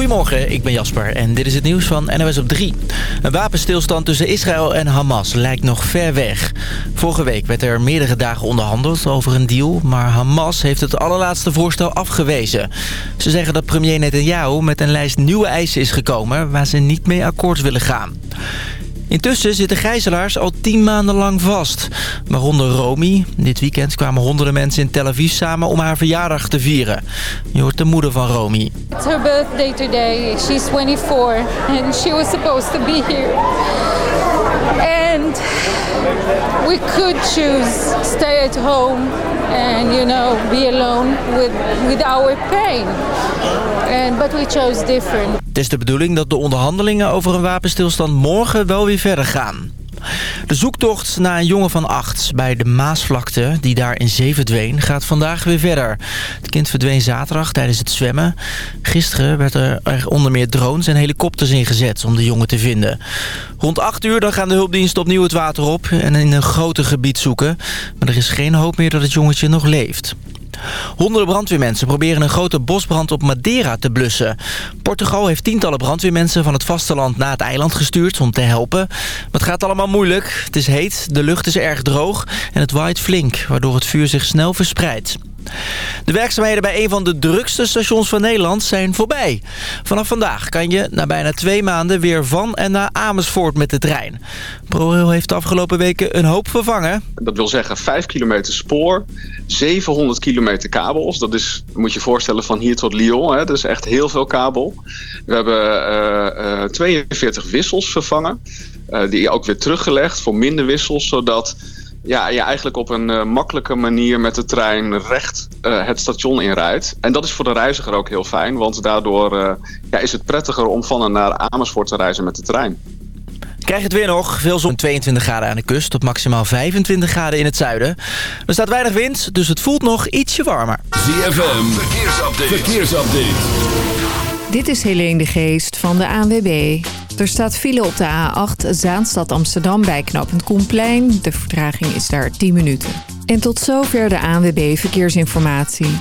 Goedemorgen, ik ben Jasper en dit is het nieuws van NOS op 3. Een wapenstilstand tussen Israël en Hamas lijkt nog ver weg. Vorige week werd er meerdere dagen onderhandeld over een deal... maar Hamas heeft het allerlaatste voorstel afgewezen. Ze zeggen dat premier Netanyahu met een lijst nieuwe eisen is gekomen... waar ze niet mee akkoord willen gaan. Intussen zitten gijzelaars al tien maanden lang vast. Waaronder Romy. Dit weekend kwamen honderden mensen in Tel Aviv samen om haar verjaardag te vieren. Je hoort de moeder van Romy. Her birthday today. She's 24 and she was supposed to be here. And we could choose stay at home and you know be alone with with our pain. And but we chose different. Het is de bedoeling dat de onderhandelingen over een wapenstilstand morgen wel weer verder gaan. De zoektocht naar een jongen van acht bij de Maasvlakte, die daar in zee verdween, gaat vandaag weer verder. Het kind verdween zaterdag tijdens het zwemmen. Gisteren werden er onder meer drones en helikopters ingezet om de jongen te vinden. Rond 8 uur dan gaan de hulpdiensten opnieuw het water op en in een groter gebied zoeken. Maar er is geen hoop meer dat het jongetje nog leeft. Honderden brandweermensen proberen een grote bosbrand op Madeira te blussen. Portugal heeft tientallen brandweermensen van het vasteland naar het eiland gestuurd om te helpen. Maar het gaat allemaal moeilijk. Het is heet, de lucht is erg droog en het waait flink, waardoor het vuur zich snel verspreidt. De werkzaamheden bij een van de drukste stations van Nederland zijn voorbij. Vanaf vandaag kan je na bijna twee maanden weer van en naar Amersfoort met de trein. ProRail heeft de afgelopen weken een hoop vervangen. Dat wil zeggen 5 kilometer spoor, 700 kilometer kabels. Dat is, moet je voorstellen, van hier tot Lyon. Hè. Dat is echt heel veel kabel. We hebben eh, eh, 42 wissels vervangen. Eh, die ook weer teruggelegd voor minder wissels, zodat ja, je eigenlijk op een eh, makkelijke manier met de trein recht eh, het station inrijdt. En dat is voor de reiziger ook heel fijn, want daardoor eh, ja, is het prettiger om van en naar Amersfoort te reizen met de trein. Krijg het weer nog. Veel zon 22 graden aan de kust tot maximaal 25 graden in het zuiden. Er staat weinig wind, dus het voelt nog ietsje warmer. ZFM, verkeersupdate. verkeersupdate. Dit is Helene de Geest van de ANWB. Er staat file op de A8 Zaanstad Amsterdam bij knooppunt Koenplein. De vertraging is daar 10 minuten. En tot zover de ANWB Verkeersinformatie.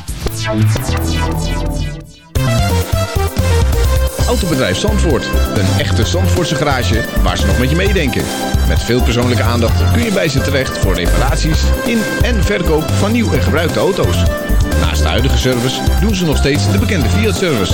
Autobedrijf Zandvoort. Een echte Zandvoortse garage waar ze nog met je meedenken. Met veel persoonlijke aandacht kun je bij ze terecht voor reparaties in en verkoop van nieuw en gebruikte auto's. Naast de huidige service doen ze nog steeds de bekende Fiat-service.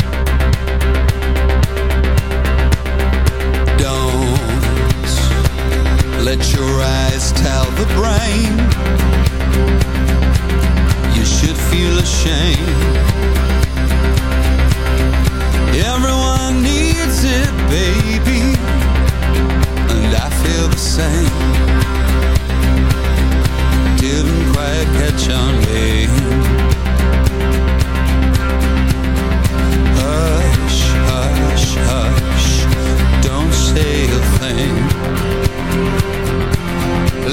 Let your eyes tell the brain. You should feel ashamed. Everyone needs it, baby. And I feel the same. Didn't quite catch on me Hush, hush, hush. Don't say a thing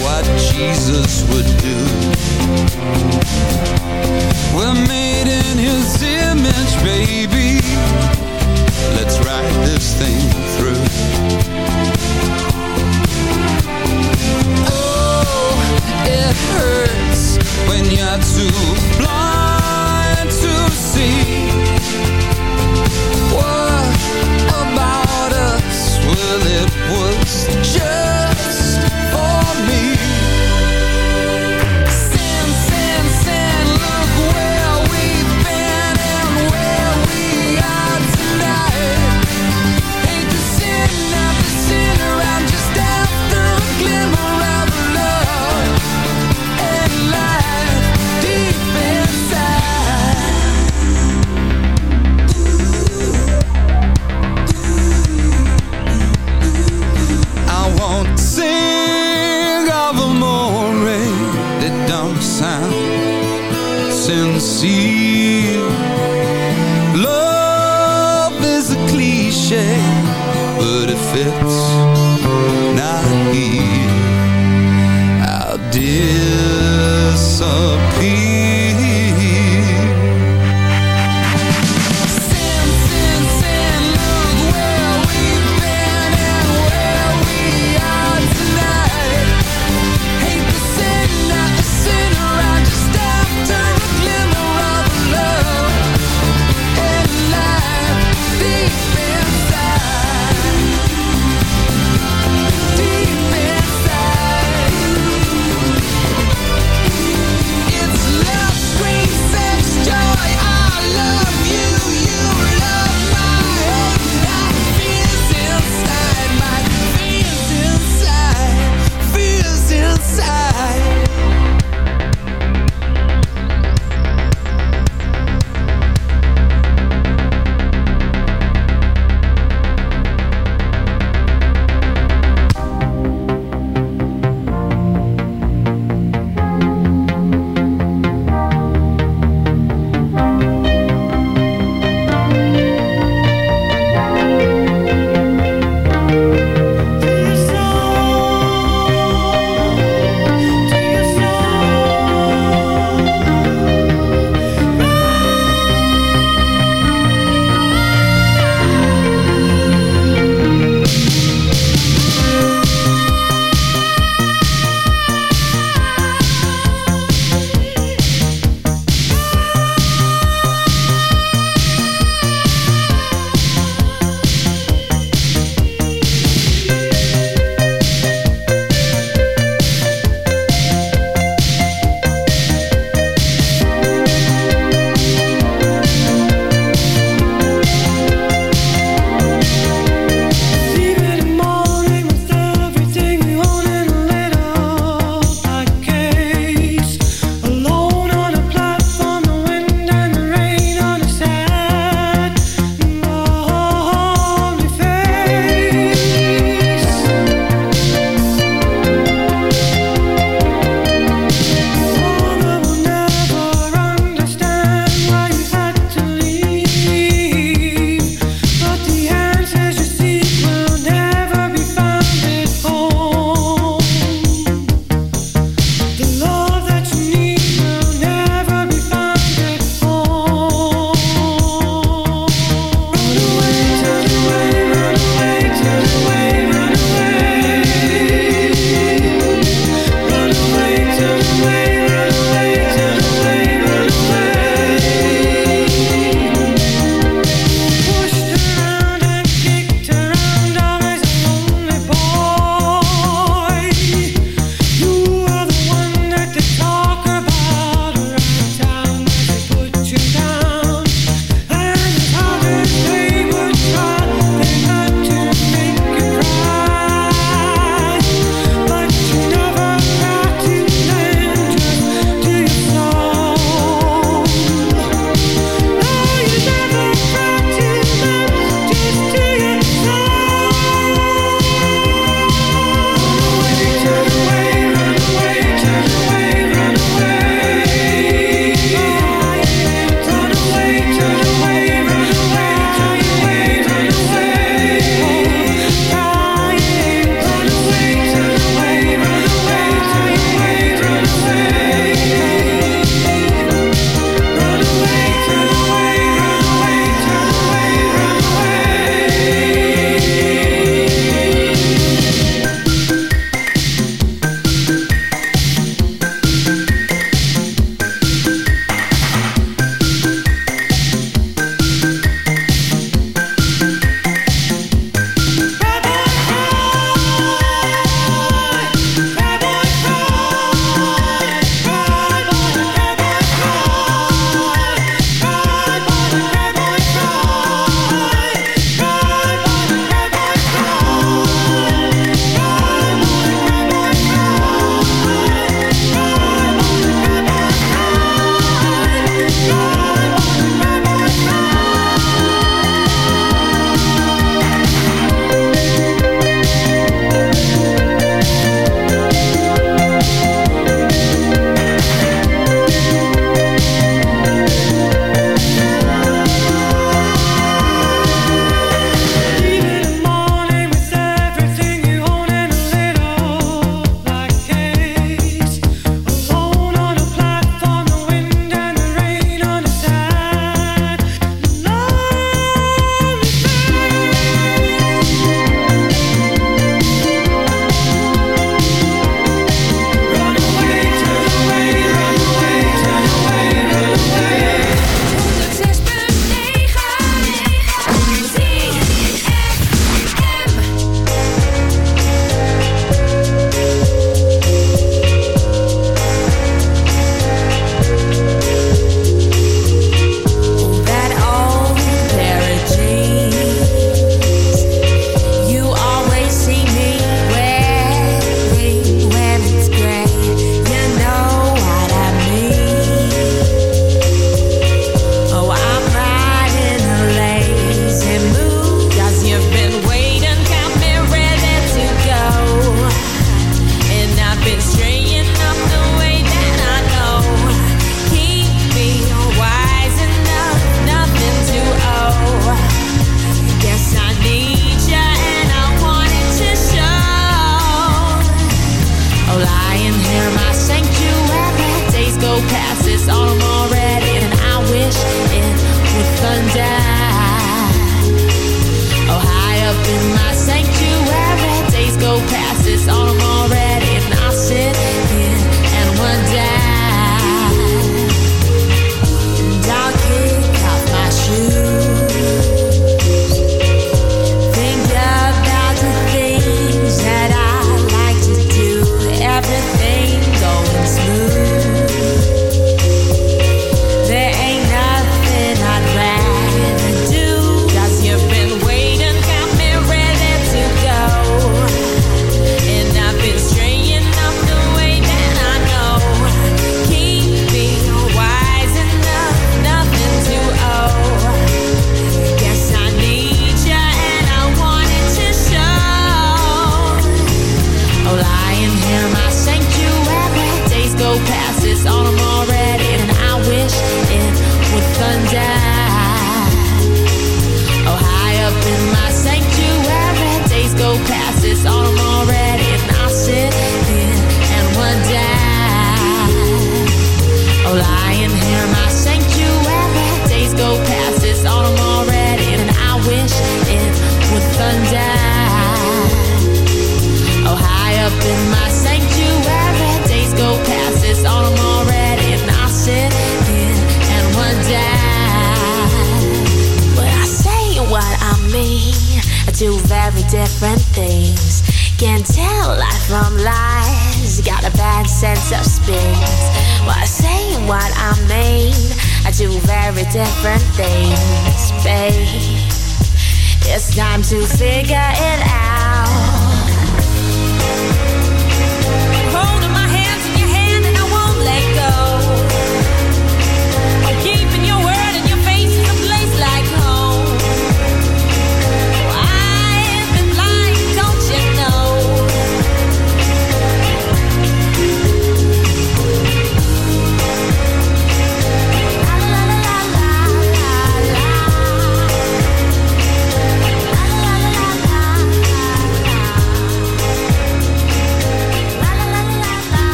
what Jesus would do. We're made in his image, baby. Let's ride this thing through. Oh, it hurts when you're too blind to see. What about us? Well, it was just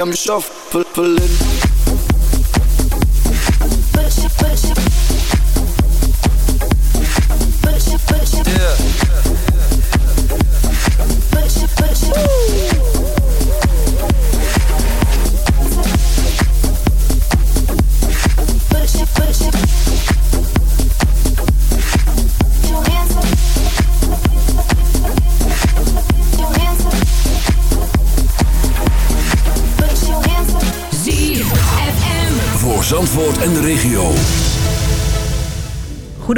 I'm shuffling.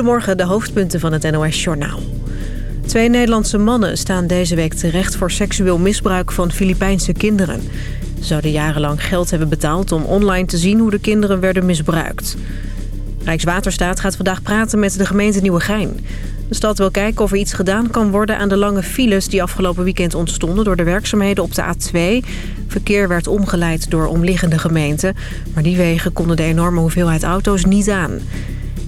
Goedemorgen, de hoofdpunten van het NOS-journaal. Twee Nederlandse mannen staan deze week terecht voor seksueel misbruik van Filipijnse kinderen. Ze zouden jarenlang geld hebben betaald om online te zien hoe de kinderen werden misbruikt. Rijkswaterstaat gaat vandaag praten met de gemeente Nieuwegein. De stad wil kijken of er iets gedaan kan worden aan de lange files die afgelopen weekend ontstonden door de werkzaamheden op de A2. Verkeer werd omgeleid door omliggende gemeenten, maar die wegen konden de enorme hoeveelheid auto's niet aan.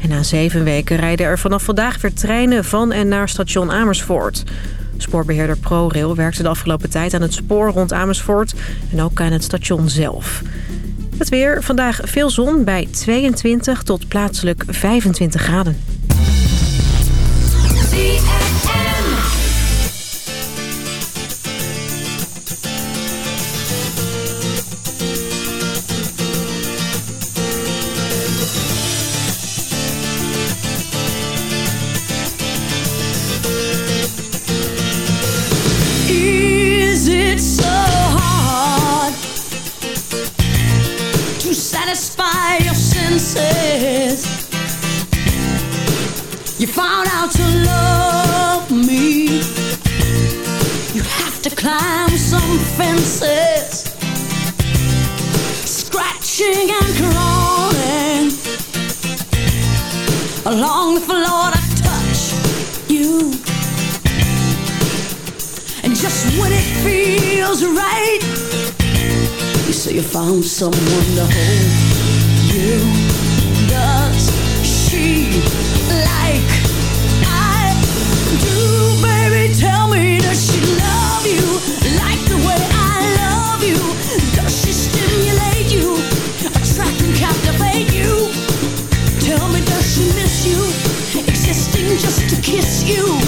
En na zeven weken rijden er vanaf vandaag weer treinen van en naar station Amersfoort. Spoorbeheerder ProRail werkte de afgelopen tijd aan het spoor rond Amersfoort en ook aan het station zelf. Het weer, vandaag veel zon bij 22 tot plaatselijk 25 graden. Along the floor to touch you. And just when it feels right, you say you found someone to hold you. Does she kiss you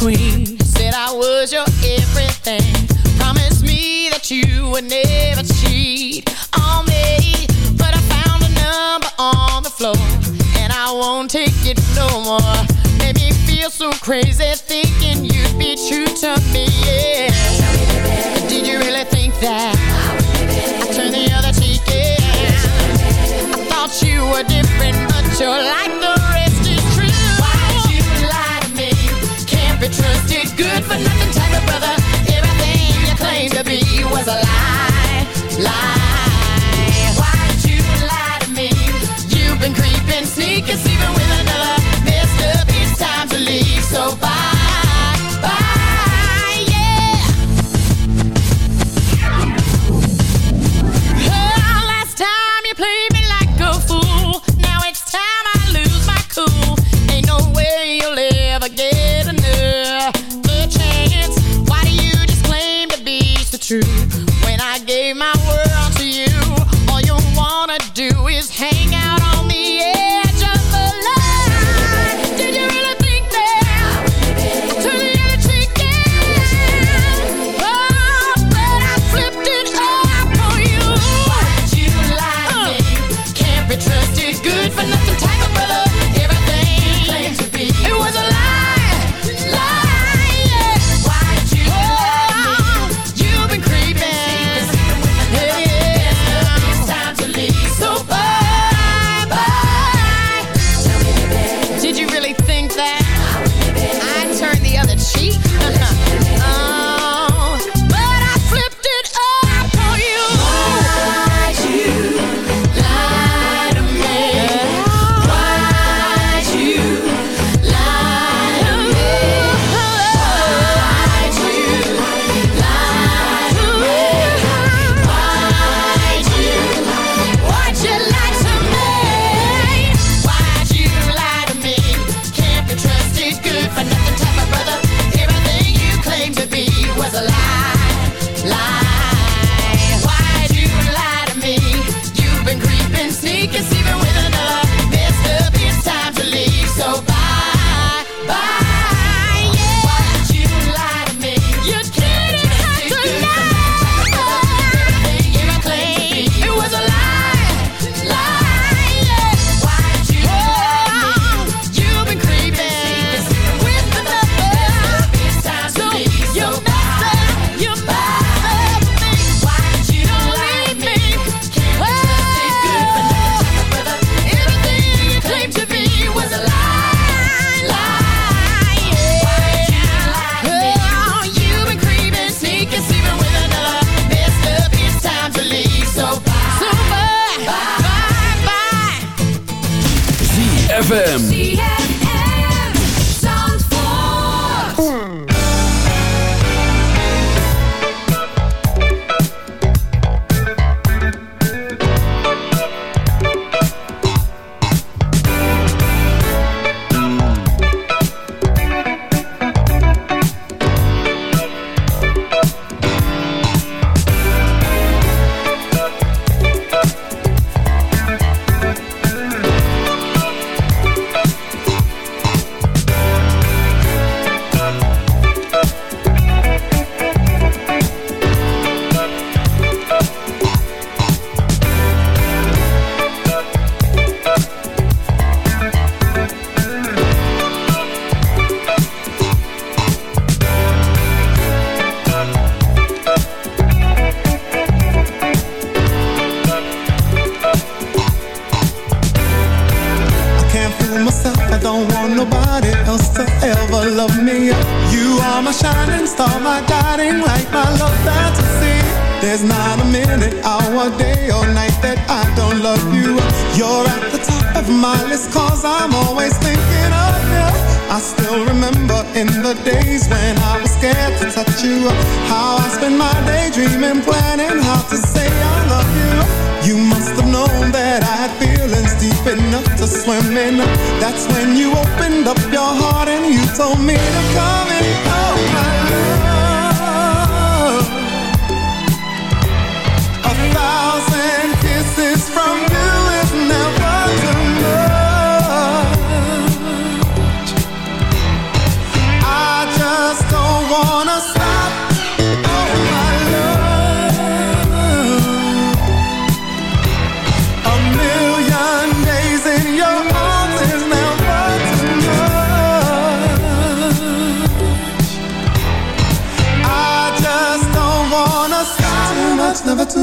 queen. Said I was your everything. Promised me that you would never cheat on me. But I found a number on the floor, and I won't take it no more. Made me feel so crazy thinking you'd be true to me. Yeah. Did you really think that I turned the other cheek? Yeah. I thought you were different, but you're like claimed to be was a lie, lie. Why'd you lie to me? You've been creeping, sneaking, sleeping with another. Mister, it's time to leave, so bye.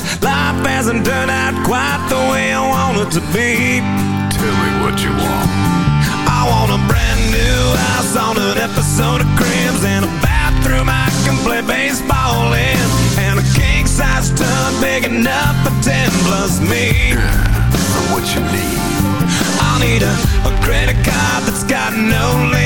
win. Life hasn't turned out quite the way I want it to be. Tell me what you want. I want a brand new house on an episode of Cribs and a bathroom I can play baseball in, and a king size tub big enough for ten plus me. what you need? I'll need a, a credit card that's got no limit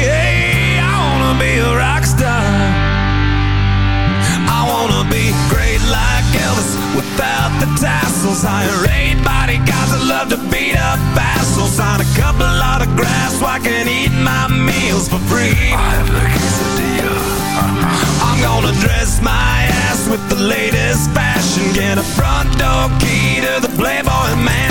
hey, wanna be a rock star. I wanna be great like Elvis without the tassels. Hire eight bodyguards that love to beat up assholes. Sign a couple autographs so I can eat my meals for free. I have the quesadilla. I'm gonna dress my ass with the latest fashion. Get a front door key to the Playboy Mansion.